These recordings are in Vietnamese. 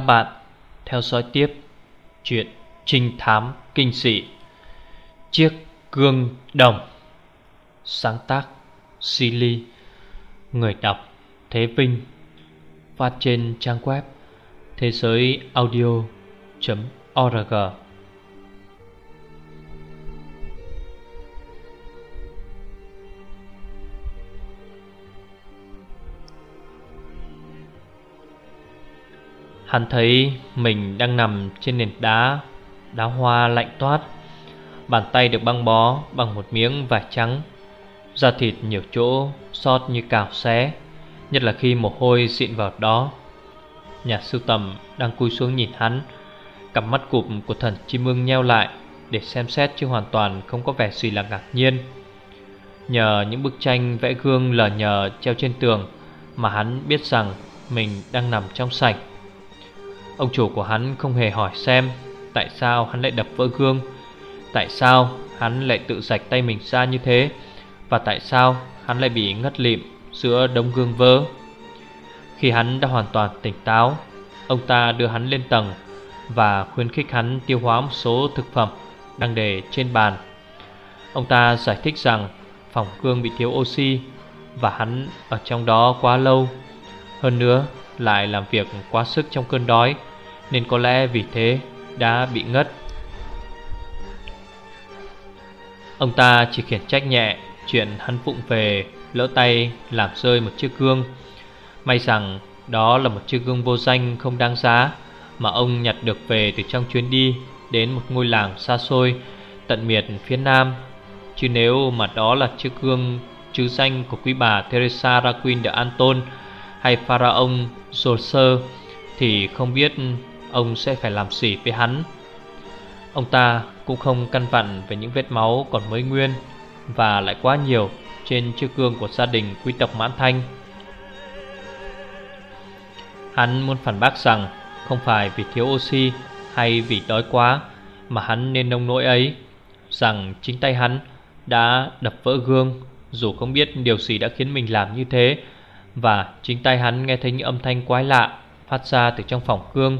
Các bạn. Theo dõi tiếp chuyện trinh thám kinh dị Chiếc gương đồng. Sáng tác Silly Người đọc Thế Vinh. Phát trên trang web thế giới audio.org Hắn thấy mình đang nằm trên nền đá Đá hoa lạnh toát. Bàn tay được băng bó bằng một miếng vải trắng, Da thịt nhiều chỗ sót như cào xé, Nhất là khi mồ hôi xịn vào đó. Nhà sưu tầm đang cúi xuống nhìn hắn, Cặp mắt cụp của thần chim ưng nheo lại Để xem xét chứ hoàn toàn không có vẻ gì là ngạc nhiên. Nhờ những bức tranh vẽ gương lờ nhờ treo trên tường Mà hắn biết rằng mình đang nằm trong sảnh. Ông chủ của hắn không hề hỏi xem Tại sao hắn lại đập vỡ gương, Tại sao hắn lại tự sạch tay mình ra như thế, Và tại sao hắn lại bị ngất lịm giữa đống gương vỡ. Khi hắn đã hoàn toàn tỉnh táo, Ông ta đưa hắn lên tầng Và khuyến khích hắn tiêu hóa một số thực phẩm đang để trên bàn. Ông ta giải thích rằng phòng gương bị thiếu oxy Và hắn ở trong đó quá lâu, Hơn nữa lại làm việc quá sức trong cơn đói nên có lẽ vì thế đã bị ngất. Ông ta chỉ khiển trách nhẹ Chuyện hắn phụng về, Lỡ tay làm rơi một chiếc gương. May rằng đó là một chiếc gương vô danh không đáng giá Mà ông nhặt được về từ trong chuyến đi Đến một ngôi làng xa xôi Tận miệt phía nam. Chứ nếu mà đó là chiếc gương chứ danh của quý bà Teresa Raquin de Anton Hay Pharaon Joseph Thì không biết Ông sẽ phải làm gì với hắn? Ông ta cũng không căn vặn về những vết máu còn mới nguyên Và lại quá nhiều trên chiếc gương của gia đình quý tộc Mãn Thanh. Hắn muốn phản bác rằng Không phải vì thiếu oxy hay vì đói quá Mà hắn nên nông nỗi ấy, Rằng chính tay hắn đã đập vỡ gương Dù không biết điều gì đã khiến mình làm như thế Và chính tay hắn nghe thấy những âm thanh quái lạ Phát ra từ trong phòng gương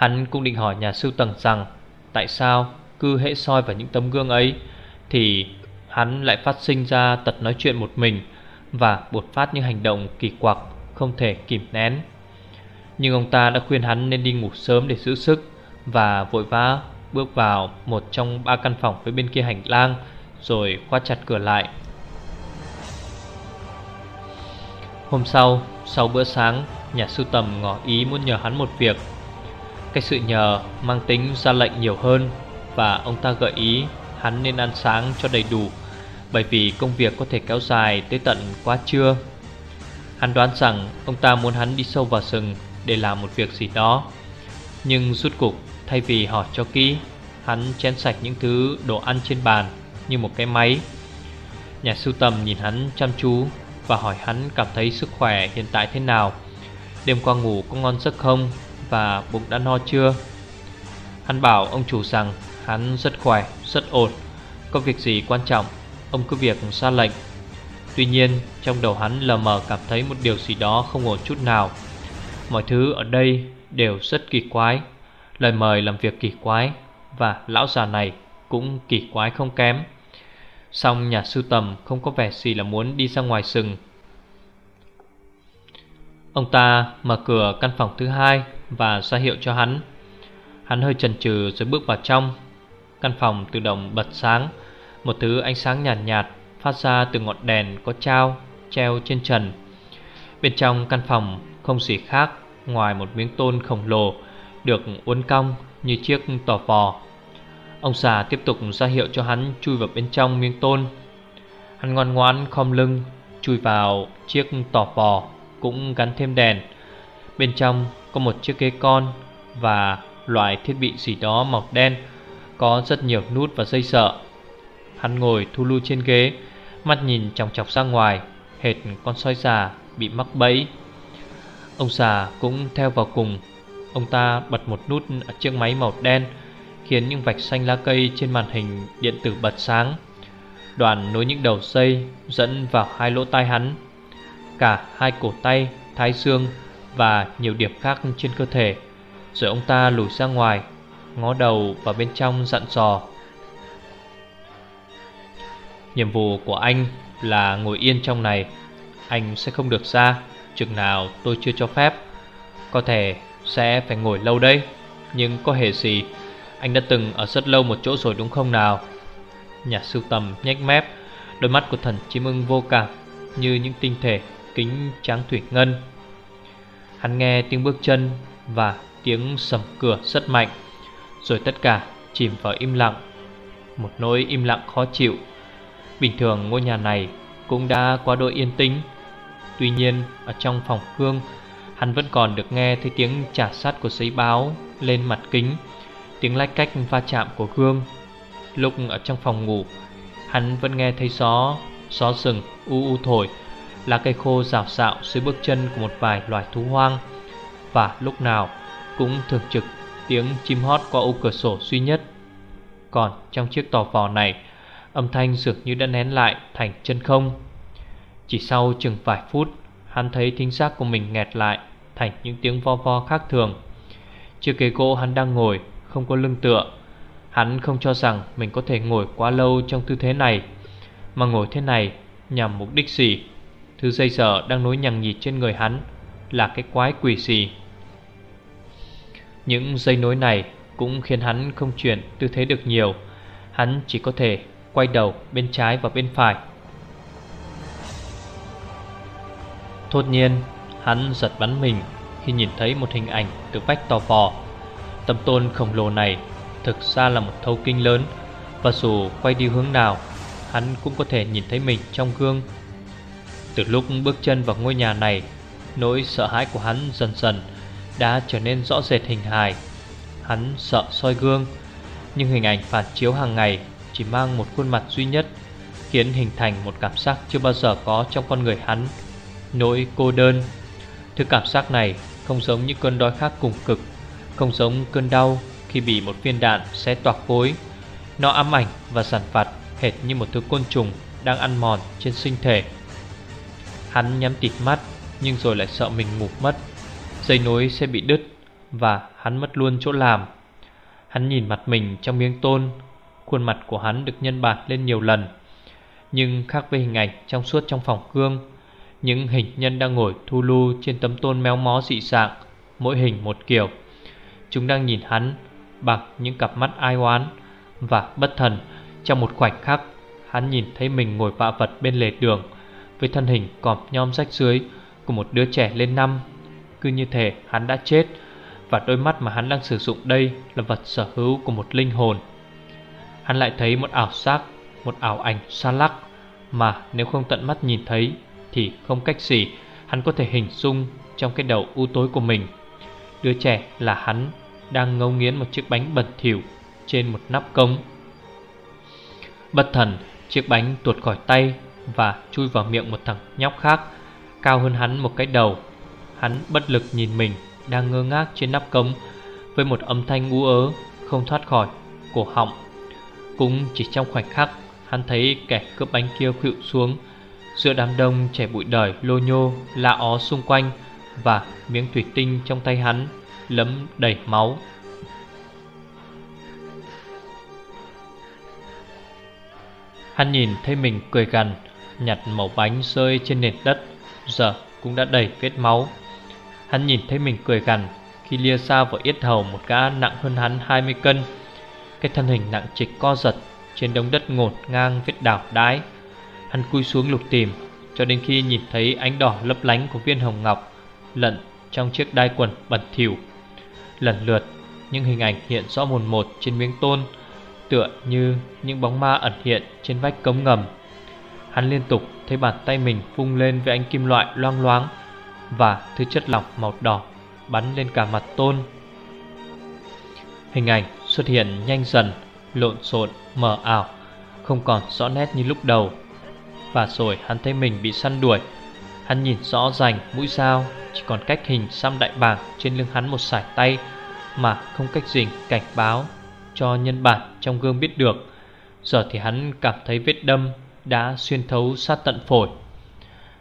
Hắn cũng định hỏi nhà sưu tầng rằng Tại sao cứ hệ soi vào những tấm gương ấy Thì hắn lại phát sinh ra tật nói chuyện một mình Và bột phát những hành động kỳ quặc Không thể kìm nén. Nhưng ông ta đã khuyên hắn nên đi ngủ sớm để giữ sức Và vội vã bước vào một trong ba căn phòng với bên kia hành lang Rồi khóa chặt cửa lại. Hôm sau, sau bữa sáng Nhà sưu tầm ngỏ ý muốn nhờ hắn một việc cái sự nhờ mang tính ra lệnh nhiều hơn Và ông ta gợi ý hắn nên ăn sáng cho đầy đủ, Bởi vì công việc có thể kéo dài tới tận quá trưa. Hắn đoán rằng ông ta muốn hắn đi sâu vào rừng để làm một việc gì đó. Nhưng rút cục, thay vì hỏi cho kỹ, Hắn chén sạch những thứ đồ ăn trên bàn như một cái máy. Nhà sưu tầm nhìn hắn chăm chú Và hỏi hắn cảm thấy sức khỏe hiện tại thế nào. Đêm qua ngủ có ngon giấc không? Và bụng đã no chưa? Hắn bảo ông chủ rằng hắn rất khỏe, rất ổn Có việc gì quan trọng, ông cứ việc ra lệnh. Tuy nhiên trong đầu hắn lờ mờ cảm thấy một điều gì đó không ổn chút nào. Mọi thứ ở đây đều rất kỳ quái Lời mời làm việc kỳ quái Và lão già này cũng kỳ quái không kém. Xong nhà sưu tầm không có vẻ gì là muốn đi ra ngoài sừng. Ông ta mở cửa căn phòng thứ hai và ra hiệu cho hắn. Hắn hơi chần chừ rồi bước vào trong. Căn phòng tự động bật sáng. Một thứ ánh sáng nhạt nhạt phát ra từ ngọn đèn có trao, treo trên trần. Bên trong căn phòng không gì khác, ngoài một miếng tôn khổng lồ Được uốn cong như chiếc tò vò. Ông già tiếp tục ra hiệu cho hắn chui vào bên trong miếng tôn. Hắn ngoan ngoãn khom lưng, chui vào chiếc tò vò, cũng gắn thêm đèn. Bên trong có một chiếc ghế con và loại thiết bị gì đó màu đen Có rất nhiều nút và dây sợ. Hắn ngồi thu lưu trên ghế Mắt nhìn chòng chọc ra ngoài Hệt con sói già bị mắc bẫy. Ông già cũng theo vào cùng. Ông ta bật một nút ở chiếc máy màu đen Khiến những vạch xanh lá cây trên màn hình điện tử bật sáng. Đoàn nối những đầu dây dẫn vào hai lỗ tai hắn. Cả hai cổ tay, thái dương và nhiều điểm khác trên cơ thể. Rồi ông ta lùi ra ngoài, Ngó đầu vào bên trong dặn dò. Nhiệm vụ của anh là ngồi yên trong này, Anh sẽ không được ra Chừng nào tôi chưa cho phép. Có thể sẽ phải ngồi lâu đây Nhưng có hề gì, Anh đã từng ở rất lâu một chỗ rồi đúng không nào? Nhà sưu tầm nhếch mép, Đôi mắt của thần chim ưng vô cảm, Như những tinh thể kính trắng thủy ngân. Hắn nghe tiếng bước chân Và tiếng sầm cửa rất mạnh, Rồi tất cả chìm vào im lặng, Một nỗi im lặng khó chịu. Bình thường ngôi nhà này cũng đã quá độ yên tĩnh, Tuy nhiên ở trong phòng hương, Hắn vẫn còn được nghe thấy tiếng trả sắt của giấy báo lên mặt kính, Tiếng lách cách va chạm của gương Lúc ở trong phòng ngủ, Hắn vẫn nghe thấy gió Gió rừng u u thổi Lá cây khô rào xạo dưới bước chân của một vài loài thú hoang. Và lúc nào cũng thường trực, tiếng chim hót qua ô cửa sổ duy nhất. Còn trong chiếc tò vò này, Âm thanh dường như đã nén lại thành chân không. Chỉ sau chừng vài phút, Hắn thấy thính giác của mình nghẹt lại Thành những tiếng vo vo khác thường. Chiếc ghế gỗ hắn đang ngồi Không có lưng tựa. Hắn không cho rằng mình có thể ngồi quá lâu trong tư thế này, Mà ngồi thế này nhằm mục đích gì? Thứ dây dở đang nối nhằng nhịt trên người hắn Là cái quái quỷ gì? Những dây nối này cũng khiến hắn không chuyển tư thế được nhiều. Hắn chỉ có thể quay đầu bên trái và bên phải. Thốt nhiên, Hắn giật bắn mình Khi nhìn thấy một hình ảnh từ vách to vò. Tấm tôn khổng lồ này Thực ra là một thấu kinh lớn Và dù quay đi hướng nào, Hắn cũng có thể nhìn thấy mình trong gương. Từ lúc bước chân vào ngôi nhà này, Nỗi sợ hãi của hắn dần dần Đã trở nên rõ rệt hình hài. Hắn sợ soi gương, Nhưng hình ảnh phản chiếu hàng ngày Chỉ mang một khuôn mặt duy nhất, Khiến hình thành một cảm giác chưa bao giờ có trong con người hắn. Nỗi cô đơn, Thứ cảm giác này không giống những cơn đói khát cùng cực, Không giống cơn đau khi bị một viên đạn xé toạc phối Nó ám ảnh và sản phạt hệt như một thứ côn trùng đang ăn mòn trên sinh thể. Hắn nhắm tịt mắt nhưng rồi lại sợ mình ngủ mất. Dây nối sẽ bị đứt và hắn mất luôn chỗ làm. Hắn nhìn mặt mình trong miếng tôn Khuôn mặt của hắn được nhân bản lên nhiều lần. Nhưng khác với hình ảnh trong suốt trong phòng gương Những hình nhân đang ngồi thu lu trên tấm tôn méo mó dị dạng Mỗi hình một kiểu. Chúng đang nhìn hắn bằng những cặp mắt ai oán và bất thần. Trong một khoảnh khắc, hắn nhìn thấy mình ngồi vạ vật bên lề đường với thân hình cọp nhom rách dưới của một đứa trẻ lên năm. Cứ như thể hắn đã chết và đôi mắt mà hắn đang sử dụng đây là vật sở hữu của một linh hồn. Hắn lại thấy một ảo giác, một ảo ảnh xa lắc mà nếu không tận mắt nhìn thấy thì không cách gì hắn có thể hình dung trong cái đầu u tối của mình. Đứa trẻ là hắn đang ngấu nghiến một chiếc bánh bẩn thỉu trên một nắp cống. Bất thần, chiếc bánh tuột khỏi tay và chui vào miệng một thằng nhóc khác, cao hơn hắn một cái đầu. Hắn bất lực nhìn mình đang ngơ ngác trên nắp cống với một âm thanh u ớ không thoát khỏi cổ họng. Cũng chỉ trong khoảnh khắc, hắn thấy kẻ cướp bánh kia khuỵu xuống giữa đám đông trẻ bụi đời lô nhô la ó xung quanh và miếng thủy tinh trong tay hắn lấm đầy máu Hắn nhìn thấy mình cười gằn Nhặt mẩu bánh rơi trên nền đất, Giờ cũng đã đầy vết máu. Hắn nhìn thấy mình cười gằn Khi lia xa vào yết hầu một gã nặng hơn hắn 20 cân. Cái thân hình nặng trịch co giật Trên đống đất ngột ngang vết đảo đái. Hắn cúi xuống lục tìm, Cho đến khi nhìn thấy ánh đỏ lấp lánh của viên hồng ngọc Lận trong chiếc đai quần bẩn thỉu. Lần lượt, những hình ảnh hiện rõ mồn một trên miếng tôn, Tựa như những bóng ma ẩn hiện trên vách cống ngầm. Hắn liên tục thấy bàn tay mình phung lên với ánh kim loại loang loáng Và thứ chất lỏng màu đỏ bắn lên cả mặt tôn. Hình ảnh xuất hiện nhanh dần, lộn xộn, mờ ảo Không còn rõ nét như lúc đầu. Và rồi hắn thấy mình bị săn đuổi. Hắn nhìn rõ rành mũi dao Chỉ còn cách hình xăm đại bàng trên lưng hắn một sải tay Mà không cách gì cảnh báo cho nhân bản trong gương biết được. Giờ thì hắn cảm thấy vết đâm đã xuyên thấu sát tận phổi.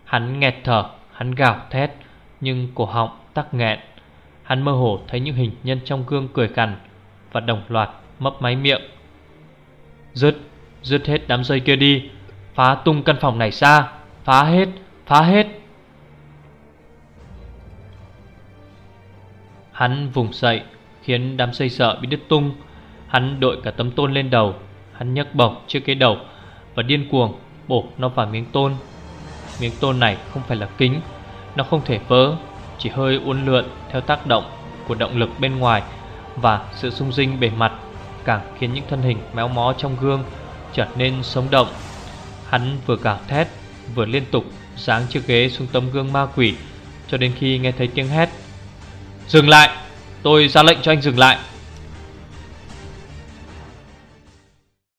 Hắn nghẹt thở, hắn gào thét Nhưng cổ họng tắc nghẹn. Hắn mơ hồ thấy những hình nhân trong gương cười cằn Và đồng loạt mấp máy miệng. Dứt, dứt hết đám dây kia đi. Phá tung căn phòng này ra. Phá hết, phá hết. Hắn vùng dậy Khiến đám dây sợ bị đứt tung. Hắn đội cả tấm tôn lên đầu. Hắn nhấc bổng trước cái đầu. Và điên cuồng. Bổ, nó vào miếng tôn. Miếng tôn này không phải là kính. Nó không thể vỡ, Chỉ hơi uốn lượn theo tác động Của động lực bên ngoài Và sự xung dinh bề mặt, Càng khiến những thân hình méo mó trong gương Trở nên sống động. Hắn vừa gào thét, Vừa liên tục giáng chiếc ghế xuống tấm gương ma quỷ, Cho đến khi nghe thấy tiếng hét, Dừng lại! Tôi ra lệnh cho anh dừng lại!